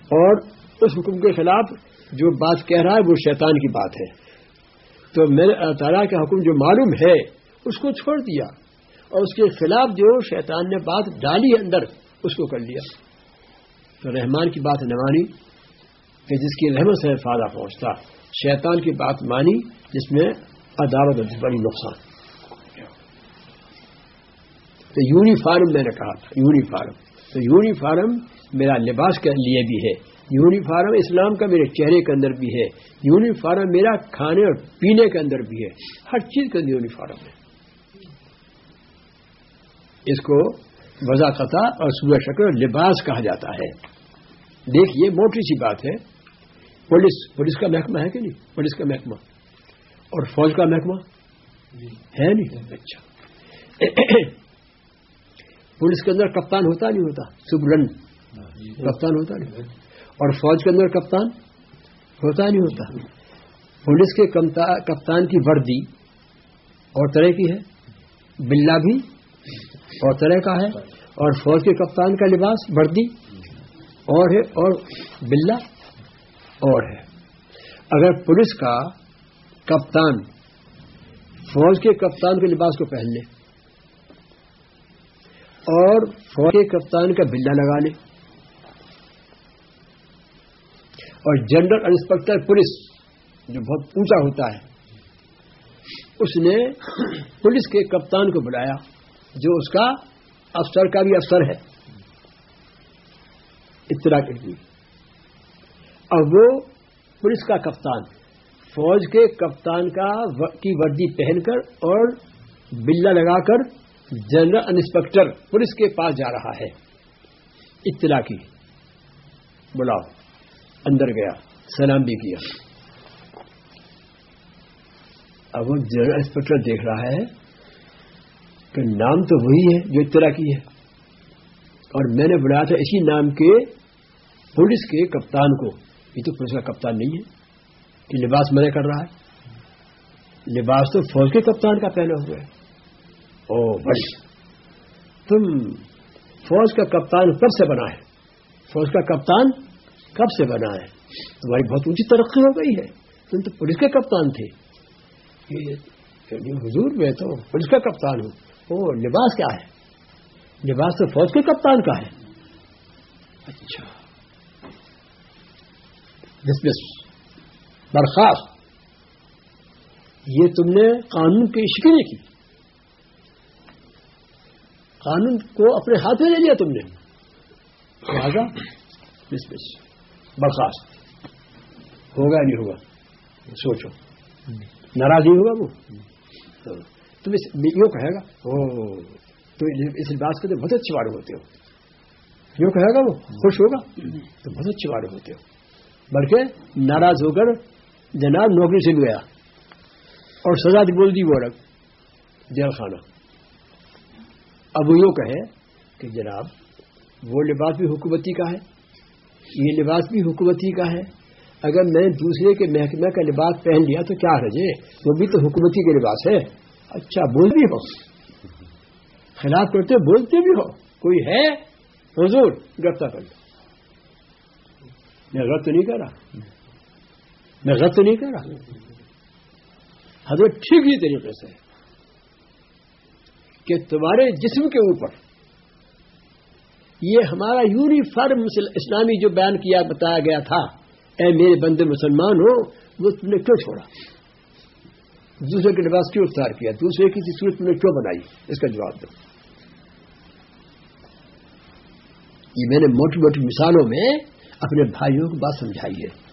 اور اس حکم کے خلاف جو بات کہہ رہا ہے، وہ شیطان کی بات ہے۔ تو میں نے اللہ تعالیٰ کا حکم جو معلوم ہے، اس کو چھوڑ دیا۔ اور اس کے خلاف جو شیطان نے بات ڈالی اندر، اس کو کر لیا۔ تو رحمان کی بات نہ مانی کہ جس کی رحمت سے فائدہ پہنچتا۔ شیطان کی بات مانی جس میں عدالت بڑی نقصان۔ تو یونیفارم میں نے کہا تھا، یونیفارم۔ تو یونیفارم میرا لباس کے لیے بھی ہے، یونیفارم اسلام کا میرے چہرے کے اندر بھی ہے، یونیفارم میرا کھانے اور پینے کے اندر بھی ہے۔ ہر چیز کا یونیفارم ہے۔ اس کو وضاقت اور سورہ شکر لباس کہا جاتا ہے۔ دیکھیے موٹی سی بات ہے۔ پولیس پولیس کا محکمہ ہے کہ نہیں؟ پولیس کا محکمہ۔ اور فوج کا محکمہ؟ ہے نہیں؟ اچھا۔ پولیس کے اندر کپتان ہوتا نہیں ہوتا؟ سبرن۔ کپتان ہوتا نہیں اور فوج کے اندر کپتان ہوتا نہیں ہوتا۔ پولیس کے کپتان کی وردی اور طرح کی ہے۔ بلا بھی اور طرح کا ہے۔ اور فوج کے کپتان کا لباس وردی اور ہے اور بلا اور ہے۔ اگر پولیس کا کپتان، فوج کے کپتان کے لباس کو پہن لے، اور فوج کے کپتان کا بلا لگا لے، اور جنرل انسپیکٹر پولیس جو بہت اونچا ہوتا ہے، اس نے پولیس کے کپتان کو بلایا، جو اس کا افسر کا بھی افسر ہے۔ اطلاع کے لیے اور وہ پولیس کا کپتان، فوج کے کپتان کا کی وردی پہن کر اور بلا لگا کر جنرل انسپیکٹر پولیس کے پاس جا رہا ہے۔ اطلاع کی۔ بلاؤ۔ اندر گیا۔ سلام بھی کیا۔ اب وہ جنرل انسپیکٹر دیکھ رہا ہے کہ نام تو وہی ہے جو اطلاع کی ہے۔ اور میں نے بلایا تھا اسی نام کے پولیس کے کپتان کو۔ یہ تو پولیس کا کپتان نہیں ہے کہ لباس میں کر رہا ہے۔ لباس تو فوج کے کپتان کا پہنا ہوا ہے۔ او بڑی تم فوج کا کپتان کب سے بنا ہے؟ فوج کا کپتان کب سے بنا ہے؟ تمہاری بہت اونچی ترقی ہو گئی ہے۔ تم تو پولیس کے کپتان تھے۔ حضور میں تو پولیس کا کپتان ہوں۔ او لباس کیا ہے؟ لباس تو فوج کے کپتان کا ہے۔ اچھا۔ ڈسمس برخاست یہ تم نے قانون کی عشق کی. قانون کو اپنے ہاتھ میں لے لیا تم نے. لہٰذا ڈسمس برخاست ہوگا نہیں ہوگا؟ سوچو. ناراض نہیں ہوگا وہ؟ تم یوں کہے گا. او تو اس لباس کے تو بہت اچھے والے ہوتے ہو. یوں کہے گا وہ؟ خوش ہوگا؟ تو بہت اچھے والے ہوتے ہو. بلکہ ناراض ہو کر جناب نوکری سے گیا اور سزا بول دی وہ رکھ، جیل خانہ۔ اب وہ یوں کہے کہ جناب، وہ لباس بھی حکومتی کا ہے، یہ لباس بھی حکومتی کا ہے۔ اگر میں دوسرے کے محکمہ کا لباس پہن لیا تو کیا رجے؟ وہ بھی تو حکومتی کے لباس ہے۔ اچھا بول بھی ہو۔ خلاف کرتے بولتے بھی ہو۔ کوئی ہے؟ حضور، گرفتار کر لو میں غلط نہیں کر رہا۔ میں غلط نہیں کر رہا۔ حضرت ٹھیک ہی طریقے سے کہ تمہارے جسم کے اوپر یہ ہمارا یونیفارم اسلامی جو بیان کیا بتایا گیا تھا، اے میرے بندے مسلمان ہو، وہ تم نے کیوں چھوڑا؟ دوسرے کے لباس کیوں اختیار کیا، دوسرے کی صورت تم نے کیوں بنائی؟ اس کا جواب دو۔ یہ میں نے موٹی موٹی مثالوں میں اپنے بھائیوں کو بات سمجھائی ہے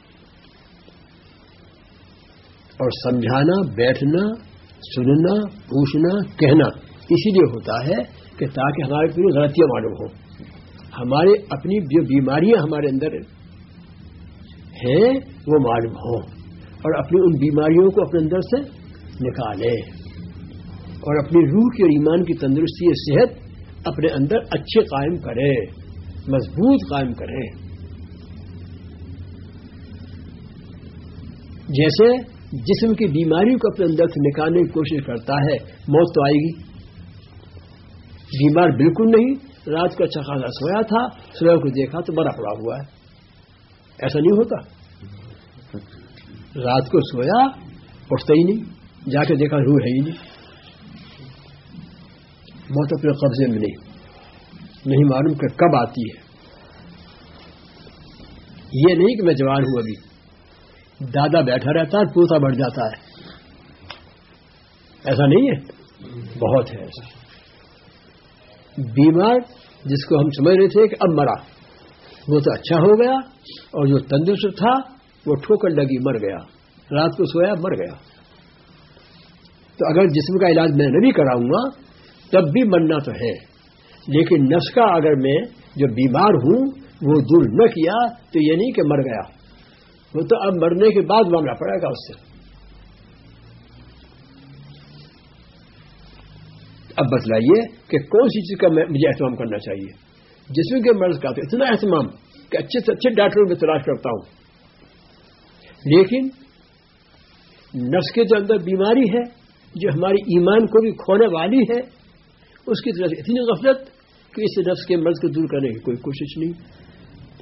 اور سمجھانا، بیٹھنا، سننا، پوچھنا، کہنا، اسی لیے ہوتا ہے کہ تاکہ ہمارے پوری غلطیاں معلوم ہوں۔ ہمارے اپنی جو بیماریاں ہمارے اندر ہیں، وہ معلوم ہوں۔ اور اپنی ان بیماریوں کو اپنے اندر سے نکالے اور اپنی روح کی اور ایمان کی تندرستی صحت اپنے اندر اچھے قائم کرے مضبوط قائم کرے جیسے جسم کی بیماری کو اپنے اندر سے نکالنے کی کوشش کرتا ہے، موت تو آئے گی۔ بیمار بالکل نہیں، رات کو اچھا خاصا سویا تھا، سویا کو دیکھا تو بڑا پڑا ہوا ہے۔ ایسا نہیں ہوتا۔ رات کو سویا، اٹھتا ہی نہیں، جا کے دیکھا روح ہے ہی نہیں۔ موت اپنے قبضے میں نہیں۔ نہیں معلوم کہ کب آتی ہے۔ یہ نہیں کہ میں جوان ہوں ابھی۔ دادا بیٹھا رہتا ہے پوتا بڑھ جاتا ہے۔ ایسا نہیں ہے؟ بہت ہے ایسا۔ بیمار جس کو ہم سمجھ رہے تھے کہ اب مرا۔ وہ تو اچھا ہو گیا اور جو تندرست تھا وہ ٹھوکر لگی مر گیا۔ رات کو سویا مر گیا۔ تو اگر جسم کا علاج میں نہیں کراؤں گا، تب بھی مرنا تو ہے۔ لیکن نفس کا اگر میں جو بیمار ہوں وہ دور نہ کیا، تو یہ نہیں کہ مر گیا۔ وہ تو اب مرنے کے بعد مانگنا پڑے گا اس سے۔ اب بتلائیے کہ کون سی چیز کا مجھے اہتمام کرنا چاہیے۔ جسم کے مرض کا تو اتنا اہتمام کہ اچھے سے اچھے ڈاکٹروں میں تلاش کرتا ہوں۔ لیکن نفس کے جو اندر بیماری ہے، جو ہماری ایمان کو بھی کھونے والی ہے، اس کی طرف اتنی غفلت کہ اس نفس کے مرض کو دور کرنے کی کوئی کوشش نہیں۔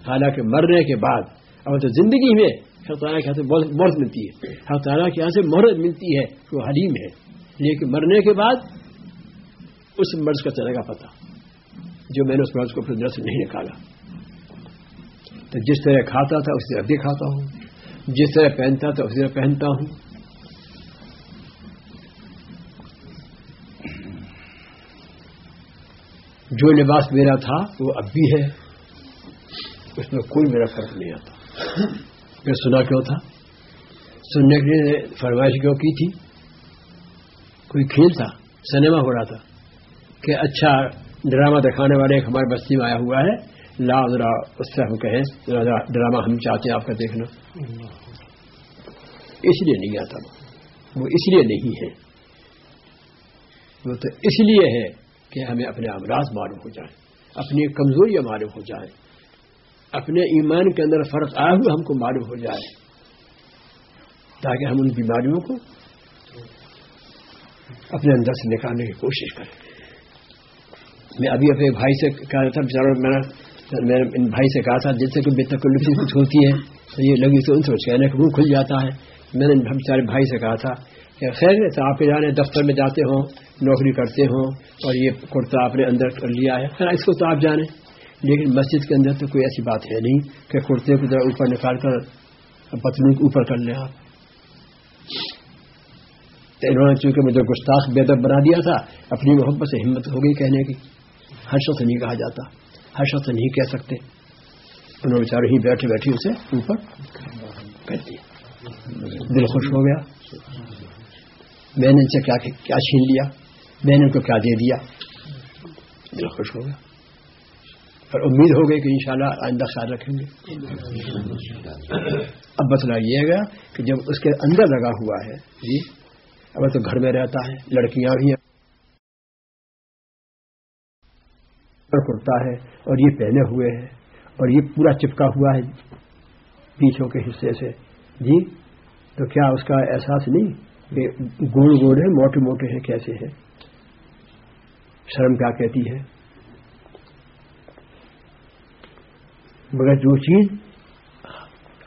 حالانکہ مرنے کے بعد اور تو زندگی میں ہر تعالیٰ کے یہاں سے مرد ملتی ہے۔ ہر تعالیٰ کے یہاں سے مرد ملتی ہے وہ حلیم ہے۔ لیکن مرنے کے بعد اس مرض کا چلے گا پتا جو میں نے اس مرض کو اپنے در سے نہیں نکالا۔ تو جس طرح کھاتا تھا اس طرح بھی کھاتا ہوں۔ جس طرح پہنتا تھا، اسی طرح پہنتا ہوں۔ جو لباس میرا تھا، وہ اب بھی ہے۔ اس میں کوئی میرا فرق نہیں آتا۔ پھر سنا کیوں تھا؟ سننے کے لیے فرمائش کیوں کی تھی؟ کوئی کھیل تھا؟ سنیما ہو رہا تھا کہ اچھا ڈرامہ دکھانے والے ایک ہمارے بستی میں آیا ہوا ہے۔ لا ذرا اس سے ہم کہیں ڈرامہ ہم چاہتے ہیں آپ کا دیکھنا۔ اس لیے نہیں آتا۔ وہ اس لیے نہیں ہے۔ وہ تو اس لیے ہے کہ ہمیں اپنے امراض معلوم ہو جائیں اپنی کمزوریاں معلوم ہو جائیں۔ اپنے ایمان کے اندر فرق آیا ہوا ہم کو معلوم ہو جائے۔ تاکہ ہم ان بیماریوں کو اپنے اندر سے نکالنے کی کوشش کریں۔ میں ابھی اپنے بھائی سے کہا تھا بچاروں میں نے ان بھائی سے کہا تھا جس سے کوئی بے تکلفی کچھ ہوتی ہے تو یہ لگی تو ان سے کہنے کا منہ کھل جاتا ہے۔ میں نے بیچارے بھائی سے کہا تھا خیر تو آپ جانے دفتر میں جاتے ہوں نوکری کرتے ہوں اور یہ کرتا آپ نے اندر کر لیا ہے۔ خیر اس کو تو آپ جانیں۔ لیکن مسجد کے اندر تو کوئی ایسی بات ہے نہیں کہ کرتے کو ذرا اوپر نکال کر پتلوں کے اوپر کر لیں آپ تو انہوں نے چونکہ مجھے گستاخ بے دب بنا دیا تھا، اپنی محبت سے ہمت ہو گئی کہنے کی۔ ہر شخص نہیں کہا جاتا، ہر شخص نہیں کہہ سکتے۔ انہوں نے ہی بیٹھے بیٹھے اسے اوپر کر دیا۔ دل خوش ہو گیا۔ میں نے ان سے کیا چھین لیا؟ میں نے ان کو کیا دے دیا؟ دل خوش ہو گیا۔ اور امید ہو گئی کہ انشاءاللہ آئندہ خیال رکھیں گے۔ اب بتلا یہ گیا کہ جب اس کے اندر لگا ہوا ہے جی اب تو گھر میں رہتا ہے، لڑکیاں بھی کرتا ہے، اور یہ پہنے ہوئے ہیں اور یہ پورا چپکا ہوا ہے پیچھوں کے حصے سے۔ جی تو کیا اس کا احساس نہیں کہ گوڑ گوڑ ہے موٹے موٹے ہیں، کیسے ہیں؟ شرم کیا کہتی ہے؟ مگر جو چیز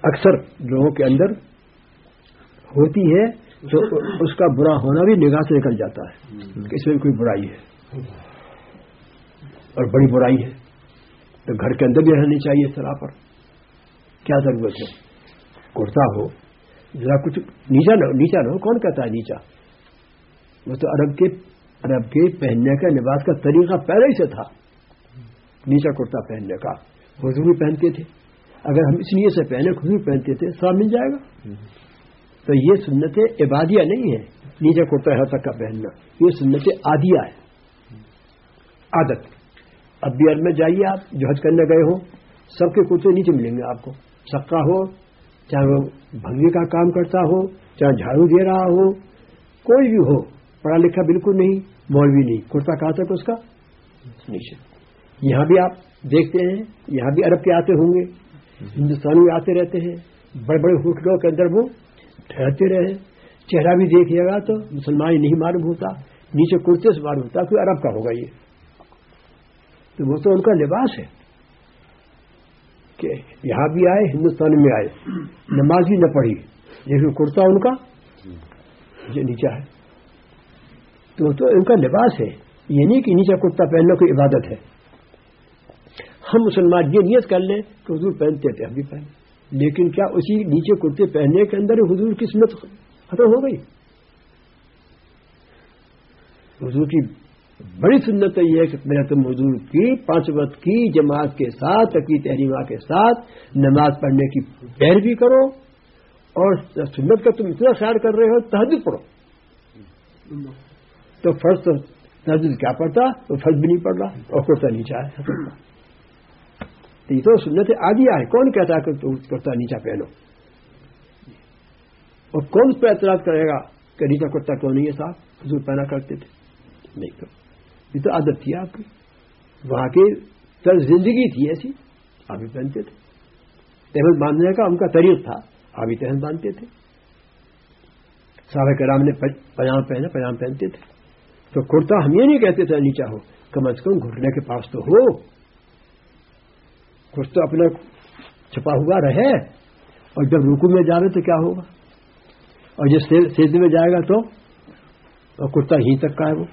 اکثر لوگوں کے اندر ہوتی ہے تو اس کا برا ہونا بھی نگاہ سے نکل جاتا ہے۔ کہ اس میں کوئی برائی ہے۔ اور بڑی برائی ہے۔ تو گھر کے اندر بھی رہنی چاہیے طرح پر۔ کیا ضرورت ہے؟ کرتا ہو۔ ذرا کچھ نیچا نہ نیچا نہ ہو۔ کون کہتا ہے نیچا؟ وہ تو عرب کے عرب کے پہننے کا لباس کا طریقہ پہلے ہی سے تھا۔ نیچا کرتا پہننے کا۔ حضور بھی پہنتے تھے۔ اگر ہم اس لیے سے پہنے خود بھی پہنتے تھے سب مل جائے گا۔ تو یہ سنت عبادیہ نہیں ہے۔ نیچا کرتا ہے تک کا پہننا۔ یہ سنت عادیہ ہے۔ عادت۔ اب بھی عرب میں جائیے آپ، جو حج کرنے گئے ہو سب کے کرتے نیچے ملیں گے آپ کو۔ سب کا ہو، چاہے وہ بھنگے کا کام کرتا ہو، چاہے جھاڑو دے رہا ہو، کوئی بھی ہو، پڑھا لکھا بالکل نہیں، مولوی نہیں۔ کرتا کہاں تک اس کا؟ نیچے۔ یہاں بھی آپ دیکھتے ہیں، یہاں بھی عرب کے آتے ہوں گے ہندوستان میں آتے رہتے ہیں، بڑے بڑے ہوٹلوں کے اندر وہ ٹھہرتے رہے چہرہ بھی دیکھیے گا تو مسلمان نہیں معلوم ہوتا، نیچے کرتے سے معلوم ہوتا کوئی عرب کا ہوگا یہ۔ تو وہ تو ان کا لباس ہے کہ یہاں بھی آئے، ہندوستان میں آئے۔ نماز بھی نہ پڑھی، لیکن کرتا ان کا جو نیچا ہے۔ تو تو ان کا لباس ہے، یہ نہیں کہ نیچا کرتا پہننا کوئی عبادت ہے۔ ہم مسلمان یہ نیت کر لیں کہ حضور پہنتے تھے، ہم بھی پہن لیکن کیا اسی نیچے کرتے پہننے کے اندر حضور کی سنت ختم ہو گئی؟ حضور کی بڑی سنت یہ ہے کہ میرا تم حضور کی پانچ وقت کی جماعت کے ساتھ تقی تحریمہ کے ساتھ نماز پڑھنے کی پیروی کرو اور سنت کا تم اتنا خیال کر رہے ہو تحجد پڑھو۔ تو فرض تحجد کیا پڑتا تو فرض بھی نہیں پڑ رہا اور کرتا نیچا ہے تو یہ تو سنت آدھی آئے کون کہتا ہے کہ تم کرتا نیچا پہنو؟ اور کون اس پہ اعتراض کرے گا کہ نیچا کرتا کیوں نہیں ہے صاحب؟ حضور پہنا کرتے تھے۔ نہیں تو یہ تو عادت تھی آپ کی۔ وہاں کی طرز زندگی تھی ایسی۔ آپ بھی پہنتے تھے۔ تحمد باندھنے کا ان کا طریق تھا۔ آپ بھی تحمد باندھتے تھے۔ صحابہ کرام نے پیام پہنا، پیام پہنتے تھے۔ تو کرتا ہم یہ نہیں کہتے تھے نیچا ہو۔ کم از کم گھٹنے کے پاس تو ہو۔ کچھ تو اپنا چھپا ہوا رہے اور جب رکو میں جا رہے تو کیا ہوگا؟ اور جب سیدھ میں جائے گا تو کرتا ہی تک کا ہے وہ۔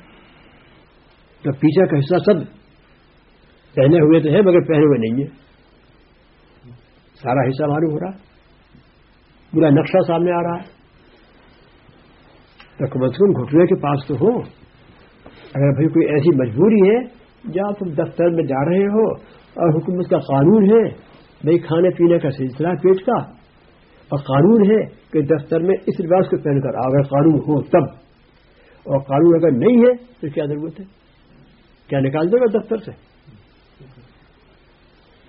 تو پیچھے کا حصہ سب پہنے ہوئے تو ہے، مگر پہنے ہوئے نہیں ہے۔ سارا حصہ معلوم ہو رہا۔ پورا نقشہ سامنے آ رہا ہے۔ تو کم از کم گھٹنے کے پاس تو ہو۔ اگر بھائی کوئی ایسی مجبوری ہے، جہاں تم دفتر میں جا رہے ہو اور حکومت کا قانون ہے بھائی کھانے پینے کا سلسلہ پیٹ کا۔ اور قانون ہے کہ دفتر میں اس لباس کو پہن کر اگر قانون ہو تب۔ اور قانون اگر نہیں ہے تو کیا ضرورت ہے؟ کیا نکال دے گا دفتر سے؟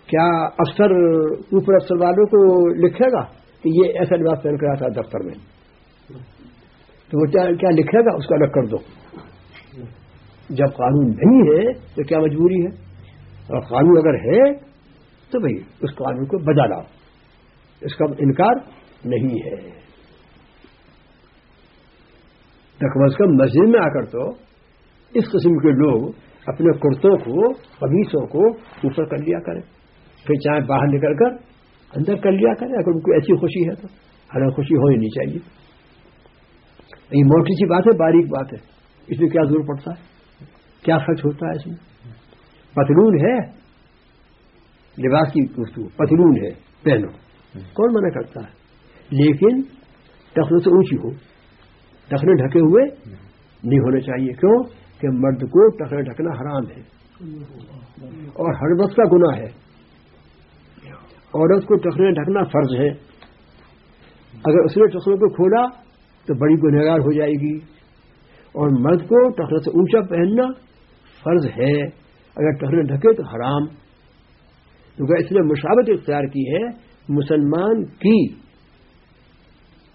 کیا افسر اوپر افسر والوں کو لکھے گا کہ یہ ایسا لباس پہن کر آتا دفتر میں؟ تو وہ کیا لکھے گا؟ اس کو الگ کر دو۔ جب قانون نہیں ہے تو کیا مجبوری ہے؟ اور قانون اگر ہے تو بھائی اس قانون کو بجا لاؤ۔ اس کا انکار نہیں ہے۔ کم از کم مسجد میں آ کر تو اس قسم کے لوگ اپنے کرتوں کو، قمیصوں کو اوپر کر لیا کریں۔ پھر چاہے باہر نکل کر اندر کر لیا کریں، اگر ان کو ایسی خوشی ہے تو۔ ہر خوشی ہو ہی نہیں چاہیے۔ یہ موٹی سی بات ہے، باریک بات ہے۔ اس میں کیا زور پڑتا ہے؟ کیا خرچ ہوتا ہے اس میں؟ پتلون ہے۔ لباس کی گفتگو پتلون ہے۔ پہنو۔ کون منع کرتا ہے؟ لیکن ٹخنے سے اونچی ہو۔ ٹخنے ڈھکے ہوئے نہیں ہونے چاہیے۔ کیوں؟ کہ مرد کو ٹخنے ڈھکنا حرام ہے۔ اور ہر وقت کا گناہ ہے۔ عورت کو ٹخنے ڈھکنا فرض ہے۔ اگر اس نے ٹخنوں کو کھولا تو بڑی گنہگار ہو جائے گی۔ اور مرد کو ٹخنے سے اونچا پہننا فرض ہے۔ اگر ٹخنے ڈھکے تو حرام۔ کیونکہ اس نے مشابت اختیار کی ہے، مسلمان کی۔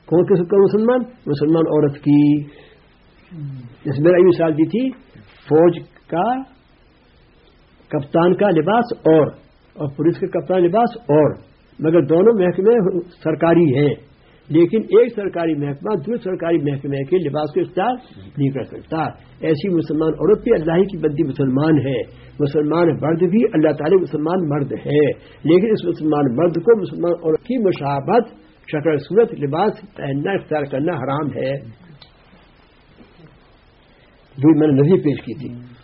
کون کس کا مسلمان؟ مسلمان عورت کی۔ جس میں یہ مثال دی تھی، فوج کا کپتان کا لباس اور اور پولیس کے کپتان لباس اور، مگر دونوں محکمے سرکاری ہیں۔ لیکن ایک سرکاری محکمہ دوسرے سرکاری محکمے کے لباس کو اختیار نہیں کر سکتا۔ ایسی مسلمان عورت بھی اللہ کی بندی مسلمان ہے۔ مسلمان مرد بھی اللہ تعالی مسلمان مرد ہے۔ لیکن اس مسلمان مرد کو مسلمان عورت کی مشابت شکل، صورت، لباس پہننا، اختیار کرنا حرام ہے۔ جو میں نے نظیر پیش کی تھی۔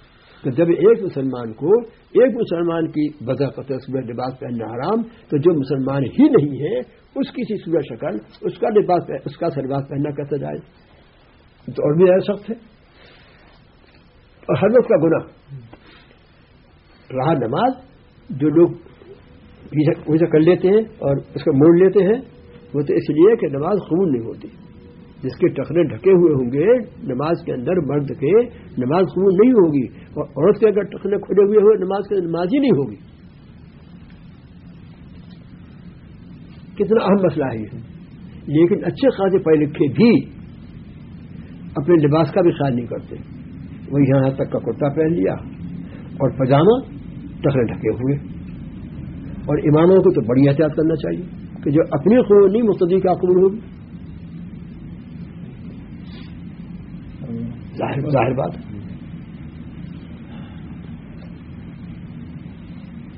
تو جب ایک مسلمان کو ایک مسلمان کی بذا فتح صبح لباس پہننا حرام، تو جو مسلمان ہی نہیں ہے، اس کی سی صبح شکل، اس کا لباس اس کا سلباس پہننا کیسا جائے؟ تو اور بھی زیادہ سخت ہے۔ اور ہر وقت کا گنا رہا نماز، جو لوگ اسے کر لیتے ہیں اور اس کا موڑ لیتے ہیں، وہ تو اس لیے کہ نماز قبول نہیں ہوتی۔ جس کے ٹکرے ڈھکے ہوئے ہوں گے، نماز کے اندر مرد کے نماز قبول نہیں ہوگی، اور عورت کے اگر ٹکرے کھلے ہوئے ہوئے، نماز کے نماز ہی نہیں ہوگی۔ کتنا اہم مسئلہ ہے یہ۔ لیکن اچھے خاصے پڑھے لکھے بھی اپنے لباس کا بھی خیال نہیں کرتے۔ وہ یہاں تک کا کرتا پہن لیا اور پاجامہ ٹکرے ڈھکے ہوئے۔ اور اماموں کو تو بڑی احتیاط کرنا چاہیے کہ جو اپنی خبر نہیں مستدی کا قبول ہوگی۔ ظاہر بات۔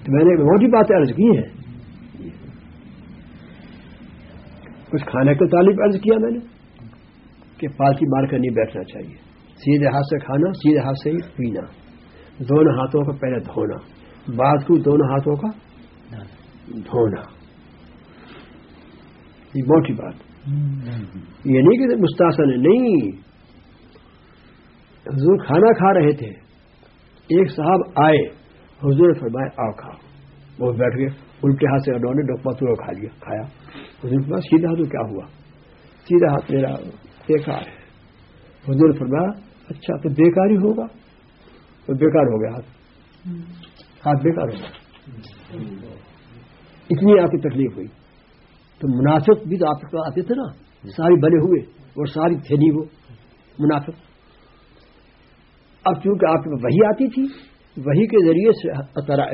تو میں نے بہت ہی باتیں عرض کی ہیں۔ کچھ کھانے کے تعلق عرض کیا میں نے کہ پالتی مار کر نہیں بیٹھنا چاہیے۔ سیدھے ہاتھ سے کھانا سیدھے ہاتھ سے ہی پینا۔ دونوں ہاتھوں کا پہلے دھونا۔ بعد کو دونوں ہاتھوں کا دھونا۔ یہ ہی بات۔ یہ نہیں کہ مستاثر نہیں۔ حضور کھانا کھا رہے تھے۔ ایک صاحب آئے، حضور فرمائے آؤ کھا وہ بیٹھ گئے الٹے ہاتھ سے انہوں نے ڈوپا تو کھا لیا، کھایا۔ حضور فرمایا، سیدھا ہاتھ کیا ہوا؟ سیدھا ہاتھ میرا بیکار ہے۔ حضور فرمایا اچھا تو بیکار ہی ہوگا۔ تو بیکار ہو گیا ہاتھ۔ ہاتھ بیکار ہو گیا۔ اتنی آپ کی تکلیف ہوئی۔ تو مناسب بھی تو آپ کے آتے تھے نا، ساری بنے ہوئے، اور ساری تھے نہیں وہ۔ مناسب اب چونکہ آپ کو وہی آتی تھی، وہی کے ذریعے سے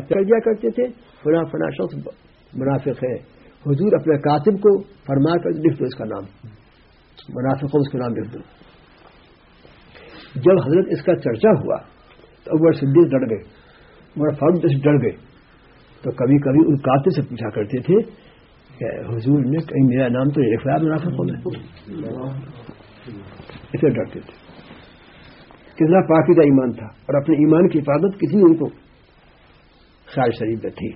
کر دیا کرتے تھے فنا فنا شخص منافق ہے۔ حضور اپنے کاتب کو فرما کر لکھ دو اس کا نام۔ منافق اس کا نام لکھ دو۔ جب حضرت اس کا چرچا ہوا، تو اب وہ صدیق ڈر گئے وہ فاروق ڈر گئے۔ تو کبھی کبھی ان کاتب سے پوچھا کرتے تھے کہ حضور نے کہیں میرا نام تو ایک خیال منافق ہونا اسے ڈرتے تھے۔ کتنا پاکیزہ ایمان تھا اور اپنے ایمان کی حفاظت کتنی ان کو خیال شریف میں تھی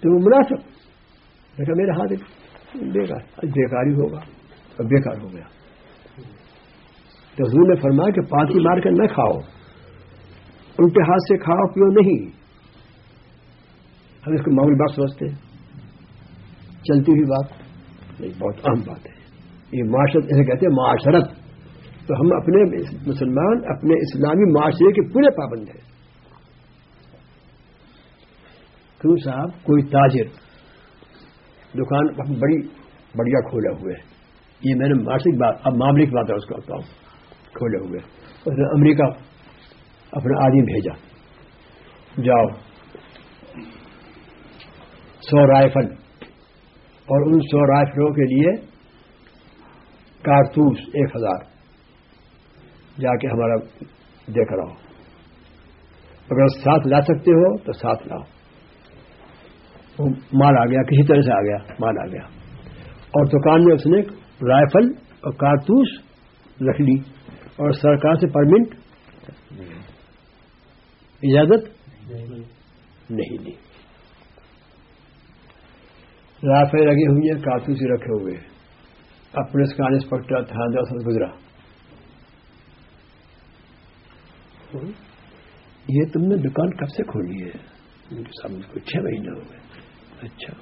تو وہ مناسب دیکھا میرا ہاتھ بیکار بیکار ہی ہوگا۔ اور بیکار ہو گیا۔ تو حضور نے فرمایا کہ پاکی مار کر نہ کھاؤ۔ الٹے ہاتھ سے کھاؤ، پیو نہیں۔ ہم اس کو معمولی بات سمجھتے ہیں۔ چلتی ہوئی بات، نہیں، بہت اہم بات ہے۔ یہ معاشرت اسے کہتے ہیں، معاشرت۔ تو ہم اپنے مسلمان اپنے اسلامی معاشرے کے پورے پابند ہیں۔ کیوں صاحب؟ کوئی تاجر دکان بڑی بڑھیا کھولے ہوئے یہ میں نے ماسک بات، اب معاملے کی بات ہے، اس کو کرتا ہوں کھولے ہوئے اس نے امریکہ اپنا آدمی بھیجا۔ جاؤ۔ سو رائفل۔ اور ان سو رائفلوں کے لیے کارتوس ایک ہزار۔ جا کے ہمارا دیکھ رہا ہو اگر ساتھ لا سکتے ہو تو ساتھ لاؤ۔ وہ مال آ گیا، کسی طرح سے آ گیا، مال آ گیا۔ اور دکان میں اس نے رائفل اور کارتوس رکھ لی اور سرکار سے پرمنٹ اجازت نہیں دی۔ رافے لگے ہوئی ہیں کارتوس ہی رکھے ہوئے۔ اب پولیس کا انسپیکٹر تھا گزرا۔ یہ تم نے دکان کب سے کھولی ہے؟ سامنے کو چھ مہینے ہو گئے اچھا۔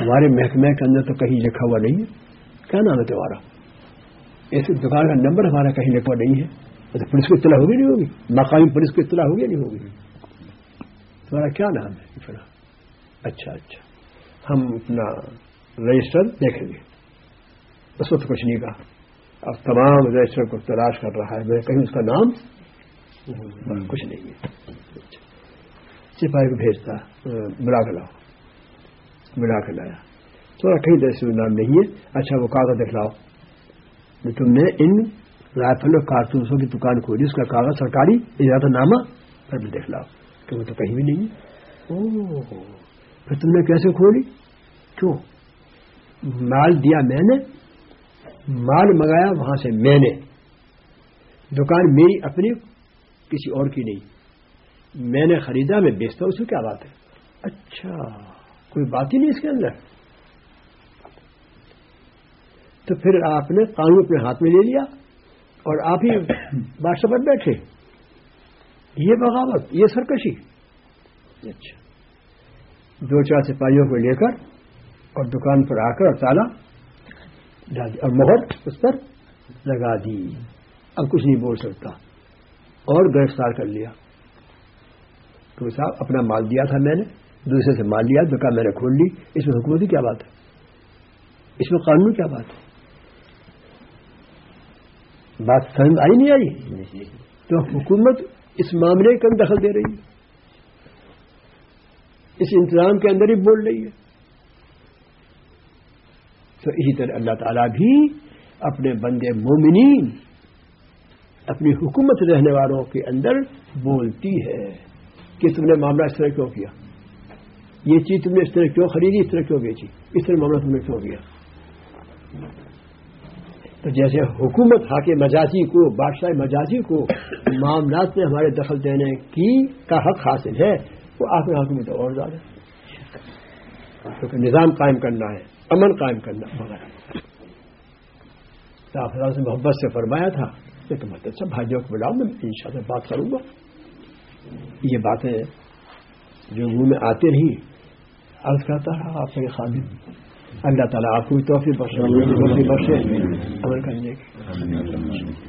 ہمارے محکمے کے اندر تو کہیں لکھا ہوا نہیں ہے۔ کیا نام ہے تمہارا؟ ایسی دکان کا نمبر ہمارا کہیں لکھا نہیں ہے۔ تو پولیس کو اطلاع ہوگی نہیں ہوگی؟ مقامی پولیس کو اطلاع ہوگی نہیں ہوگی؟ تمہارا کیا نام ہے؟ پھر۔ اچھا اچھا۔ ہم اپنا رجسٹر دیکھیں گے۔ اس وقت کچھ نہیں کہا۔ اب تمام رجسٹر کو تلاش کر رہا ہے۔ میں کہیں اس کا نام؟ کچھ نہیں۔ ہے سپاہی کو بھیجتا بلا کے لاؤ۔ بلا کے لایا۔ تھوڑا کہیں دس نام نہیں ہے۔ اچھا وہ کاغذ دکھلاؤ۔ تم نے ان رائفل اور کارتوسوں کی دکان کھولی۔ اس کا کاغذ سرکاری اجازت نامہ پھر بھی دکھلاؤ۔ کہ وہ تو کہیں بھی نہیں ہے۔ او پھر تم نے کیسے کھولی؟ کیوں؟ مال دیا میں نے۔ مال منگایا، وہاں سے میں نے۔ دکان میری اپنی، کسی اور کی نہیں۔ میں نے خریدا، میں بیچتا ہوں، اس کیا بات ہے؟ اچھا کوئی بات ہی نہیں اس کے اندر۔ تو پھر آپ نے قانون اپنے ہاتھ میں لے لیا اور آپ ہی بادشاہ پر بیٹھے۔ یہ بغاوت، یہ سرکشی۔ اچھا۔ دو چار سپاہیوں کو لے کر اور دکان پر آ کر اور تالا ڈال اور مہر اس پر لگا دی۔ اب کچھ نہیں بول سکتا۔ اور گرفتار کر لیا۔ تو صاحب، اپنا مال دیا تھا میں نے، دوسرے سے مال لیا، دکان میں نے کھول لی۔ اس میں حکومتی کیا بات ہے؟ اس میں قانون کیا بات ہے؟ بات سمجھ آئی نہیں آئی؟ تو حکومت اس معاملے کا دخل دے رہی ہے۔ اس انتظام کے اندر ہی بول رہی ہے۔ تو اسی طرح اللہ تعالیٰ بھی اپنے بندے مومنین، اپنی حکومت رہنے والوں کے اندر بولتی ہے کہ تم نے معاملہ اس طرح کیوں کیا؟ یہ چیز تم نے اس طرح کیوں خریدی؟ اس طرح کیوں بیچی؟ اس طرح معاملہ تم نے کیوں کیا؟ تو جیسے حکومت حاکم مجازی کو، بادشاہ مجازی کو معاملات میں ہمارے دخل دینے کی کا حق حاصل ہے، وہ آپ میں حکومت اور زیادہ کیونکہ نظام قائم کرنا ہے۔ امن قائم کرنا وغیرہ سے محبت سے فرمایا تھا، کہ مطلب اچھا بھائیوں کو بلاؤ، میں ان شاء اللہ بات کروں گا۔ یہ باتیں جو منہ میں آتے رہی عرض کرتا رہا آپ سے خادم اللہ تعالیٰ آپ کو بھی توفیق بخشے بخشے۔ عمل کرنے کی۔